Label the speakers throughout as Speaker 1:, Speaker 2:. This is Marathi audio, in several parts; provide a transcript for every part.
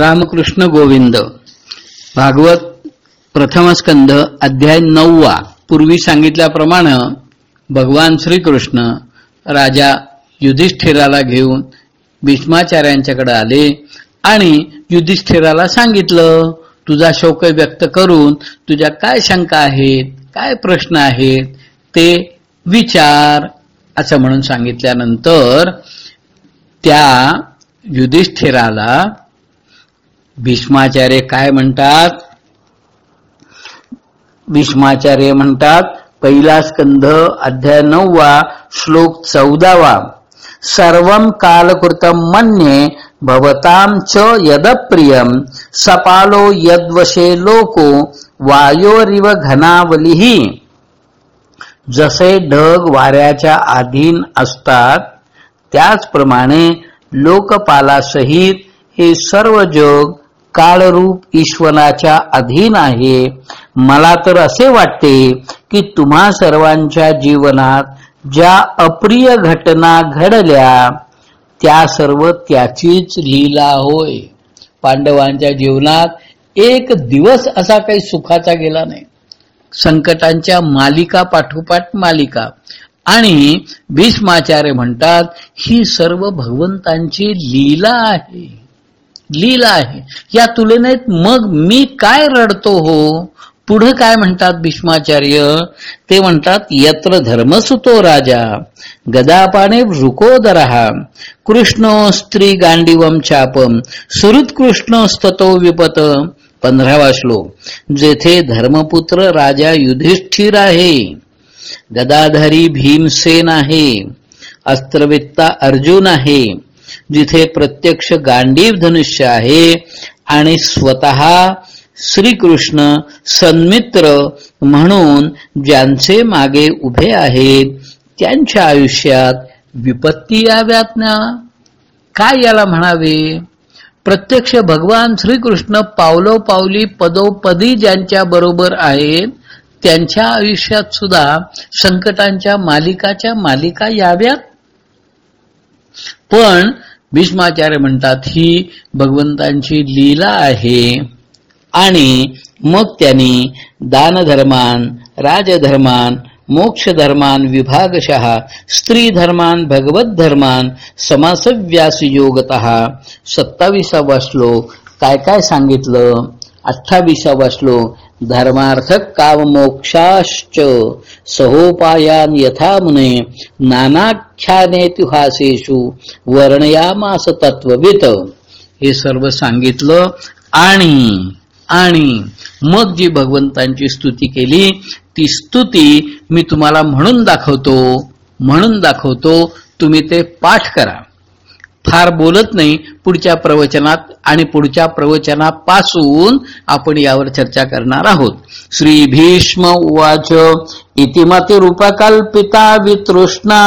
Speaker 1: रामकृष्ण गोविंद. भागवत प्रथम स्कंद अध्याय नववा. पूर्वी सांगितल्याप्रमाणे भगवान श्रीकृष्ण राजा युधिष्ठिराला घेऊन भीष्माचार्यांच्याकडे आले आणि युधिष्ठिराला सांगितलं तुझा शोक व्यक्त करून तुझ्या काय शंका आहेत काय प्रश्न आहेत ते विचार. असं म्हणून सांगितल्यानंतर त्या युधिष्ठिराला भीष्माचार्य काय म्हणतात? भीष्माचार्य म्हणतात पहिला स्कंध अध्याय नववा श्लोक चौदावा. सर्व कालकृतम मन्ये भवताम च यदप्रियम। सपालो यद्वशे लोको वायोरिव घनावलीही जसे ढग वाऱ्याच्या अधीन असतात त्याचप्रमाणे लोकपालासहित हे सर्व जग काळरूप ईश्वराच्या अधीन आहे. मला तर असे वाटते की तुम्हा सर्वांच्या जीवनात ज्या अप्रिय घटना घडल्या त्या सर्व त्याचीच लीला होय. पांडवांच्या जीवनात एक दिवस असा काही सुखाचा गेला नाही. संकटांच्या मालिका पाठोपाठ मालिका. आणि भीष्माचार्य म्हणतात ही सर्व भगवंतांची लीला आहे. लीला आहे. या तुलनेत मग मी काय रडतो हो? पुढे काय म्हणतात भीष्माचार्य? ते म्हणतात यत्र धर्मसुतो राजा गदापाने वृकोदरहा कृष्ण स्त्री गांडीवम चापम सुहृत्कृष्ण स्ततो विपत। पंधरावा श्लोक जेथे धर्मपुत्र राजा युधिष्ठिर आहे गदाधारी भीमसेन आहे अस्त्रवित्ता अर्जुन आहे जिथे प्रत्यक्ष गांडीव धनुष्य आहे आणि स्वतः श्रीकृष्ण सन्मित्र म्हणून ज्यांचे मागे उभे आहेत त्यांच्या आयुष्यात विपत्ती याव्यात ना? काय याला म्हणावे? प्रत्यक्ष भगवान श्रीकृष्ण पावलो पावली पदोपदी ज्यांच्या बरोबर आहेत त्यांच्या आयुष्यात सुद्धा संकटांच्या मालिकाच्या मालिका याव्यात? पण भीष्माचार्य म्हणतात ही भगवंतांची लीला आहे आणि मग त्यांनी दानधर्मान राजधर्मान मोक्ष धर्मान विभागशः स्त्री धर्मान भगवत धर्मान समासव्यास योगत सत्तावीसावा श्लोक. काय काय सांगितलं? अठ्ठावीसावा श्लोक धर्मार्थ काममोक्षाश्च सहोपायान यथा मुने नानाख्यानेतिहासेषु वर्णयामास तत्ववित हे सर्व सांगितलं आणि आणि मग जी भगवंतांची स्तुती केली ती स्तुती मी तुम्हाला म्हणून दाखवतो म्हणून दाखवतो तुम्ही ते पाठ करा. फार बोलत नाही पुढच्या प्रवचनात आणि पुढच्या प्रवचनापासून आपण यावर चर्चा करणार आहोत. श्री भीष्म उवाच इतिमती रूपकल्पिता वितृष्णा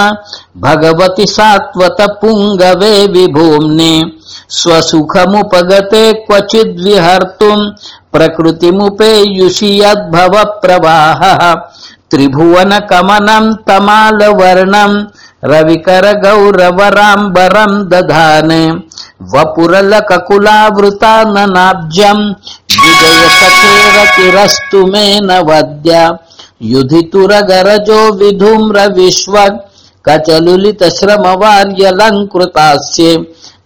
Speaker 1: भगवती सात्वत पुंगवे विभूम्ने स्वसुखमुपगते क्वचिद विहर्तुम प्रकृतिमुपेयुषि यद्भव प्रवाह त्रिभुवन तमाल वर्णम रविकर गौरवराम्बरं दधाने वपुरलककुलावृताननाब्जं विजयसखेरतिरस्तु मे न वद्या युधितुरगरजो विधूम्र विश्वग् कचलुलितश्रमवार्यलङ्कृतास्ये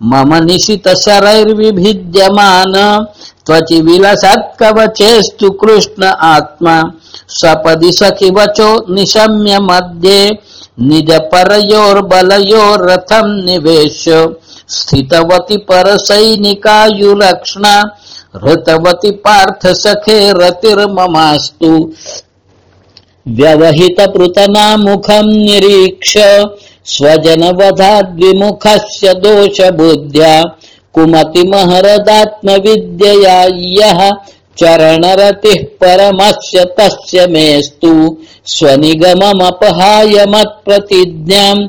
Speaker 1: मम निशितशरैर्विभिद्यमान त्वचि विलसत्कवचेस्तु कृष्ण आत्मा सपदि सखिवचो निशम्यमध्ये निज परयोर्बलयोरथं निवेश्य स्थितवति परसैनिकायुलक्ष्णा हृतवति पार्थ सखे रतिर्ममास्तु व्यवहितपृतना निरीक्ष। निरीक्ष्य स्वजनवधाद्विमुखस्य दोषबुद्ध्या। कुमतिमहरदात्मविद्यया यः चरणरतिः परमस्य तस्य मेस्तु स्वनिगममपहाय मत्प्रतिज्ञाम्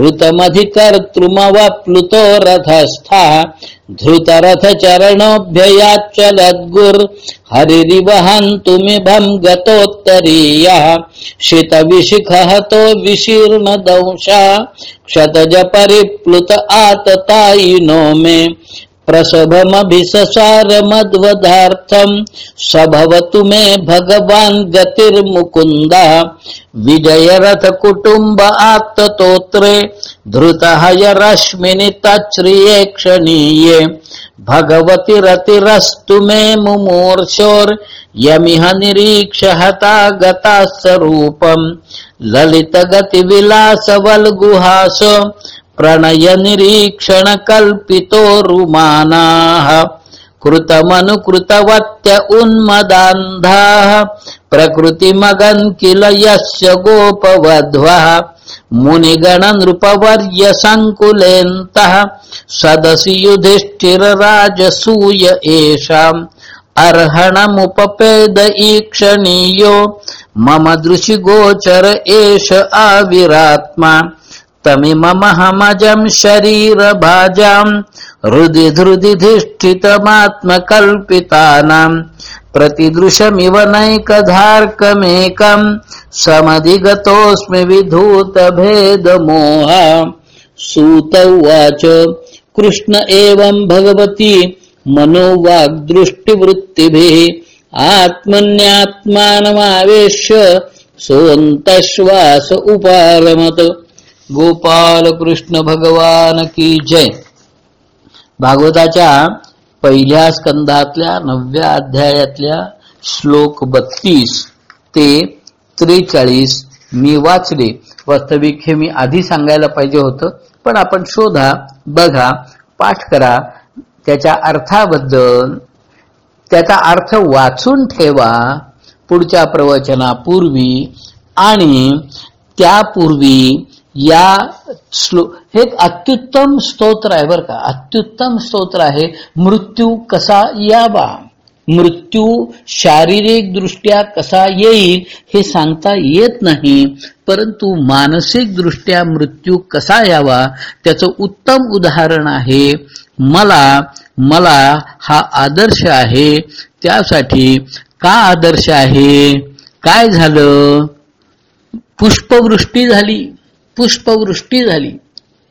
Speaker 1: ऋतमधिकर्तृमवप्लुतो रथस्थः धृतरथचरणोऽभ्ययाच्चलद्गुर् हरिरिवहन्तुमिभं गतोत्तरीयः। शितविशिखहतो विशीर्णदंशा। क्षतजपरिप्लुत आततायिनो मे। प्रसभमभिससारमद्वधार्थं स भवतु मे भगवान् गतिर्मुकुन्दः। विजयरथकुटुम्ब आप्ततोत्रे धृतहयरश्मिनि तच्छ्रिये क्षणीये। भगवति रतिरस्तु मे मुमूर्षोर्यमिह निरीक्ष हता गता स्वरूपम् ललितगतिविलासवल्गुहास प्रणय निरीक्षण कल्पितो रुमानाः कृतमनुकृतवत्य उन्मदान्धाः प्रकृतिमगन् किल यस्य गोपवध्वः मुनिगण नृपवर्य सदसि युधिष्ठिरराजसूय एषाम् अर्हणमुपपेद ईक्षणीयो मम दृशिगोचर एष आविरात्मा। तमिममहमजम् शरीरभाजाम् हृदि धृदिधिष्ठितमात्मकल्पितानाम् प्रतिदृशमिव नैकधार्कमेकं समधिगतोऽस्मि विधूतभेदमोह। सूत उवाच कृष्ण एवं भगवती मनोवाग्दृष्टिवृत्तिभिः आत्मन्यात्मानमावेश्य सोऽन्तश्वास उपारमत। गोपाल कृष्ण भगवान की जय. भागवताच्या पहिल्या स्कंदातल्या नवव्या अध्यायातल्या श्लोक बत्तीस ते त्रेचाळीस मी वाचले. वास्तविक हे मी आधी सांगायला पाहिजे होतं पण आपण शोधा बघा पाठ करा. त्याच्या अर्थाबद्दल त्याचा अर्थ वाचून ठेवा पुढच्या प्रवचनापूर्वी आणि त्यापूर्वी या श्लो हे एक अत्युत्तम स्तोत्र आहे बरं का. अत्युत्तम स्तोत्र आहे मृत्यू कसा यावा? मृत्यू शारीरिक दृष्ट्या कसा येईल हे सांगता येत नाही परंतु मानसिक दृष्ट्या मृत्यू कसा यावा त्याचं उत्तम उदाहरण आहे मला मला हा आदर्श आहे त्यासाठी का आदर्श आहे? काय झालं? पुष्पवृष्टी झाली. पुष्पवृष्टी झाली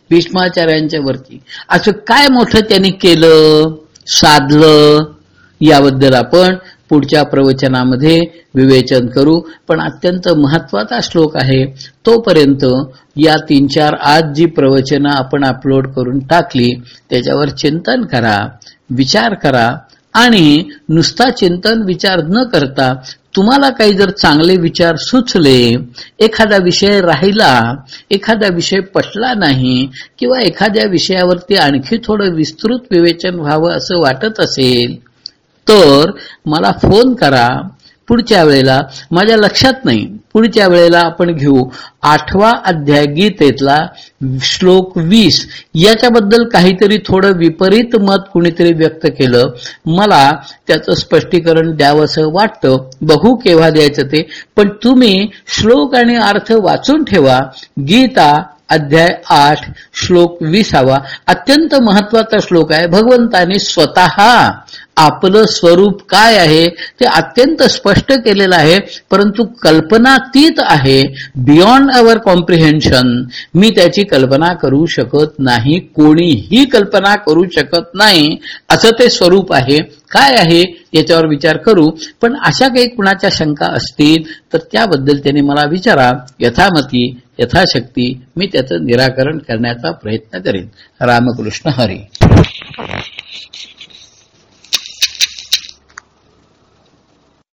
Speaker 1: भीष्माचार्यांच्या वरती. असं काय मोठं त्यांनी केलं? साधलं. याबद्दल आपण पुढच्या प्रवचनामध्ये विवेचन करू. पण अत्यंत महत्त्वाचा श्लोक आहे. तोपर्यंत या तीन चार आज जी प्रवचनं आपण अपलोड करून टाकली त्याच्यावर चिंतन करा विचार करा आणि नुसता चिंतन विचार न करता तुम्हाला काही जर चांगले विचार सुचले एखादा विषय राहिला एखादा विषय पटला नाही किंवा एखाद्या विषयावरती आणखी थोडं विस्तृत विवेचन व्हावं असं वाटत असेल तर मला फोन करा. पुढच्या वेळेला माझ्या लक्षात नाही. पुढच्या वेळेला आपण घेऊ आठवा अध्याय गीतेतला श्लोक वीस. याच्याबद्दल काहीतरी थोडं विपरीत मत कुणीतरी व्यक्त केलं. मला त्याचं स्पष्टीकरण द्यावंसं वाटतं. बघू केव्हा द्यायचं ते. पण तुम्ही श्लोक आणि अर्थ वाचून ठेवा. गीता अध्याय आठ श्लोक विसावा. अत्यंत महत्त्वाचा श्लोक आहे. भगवंताने स्वतः आपलं स्वरूप काय आहे ते अत्यंत स्पष्ट केलेलं आहे परंतु कल्पनातीत आहे बियॉन्ड अवर कॉम्प्रिहेन्शन मी त्याची कल्पना करू शकत नाही कोणीही कल्पना करू शकत नाही असं ते स्वरूप आहे. काय आहे याच्यावर विचार करू. पण अशा काही कुणाच्या शंका असतील तर त्याबद्दल त्याने मला विचारा. यथामती यथाशक्ती मी त्याचं निराकरण करण्याचा प्रयत्न करेन. रामकृष्ण हरी.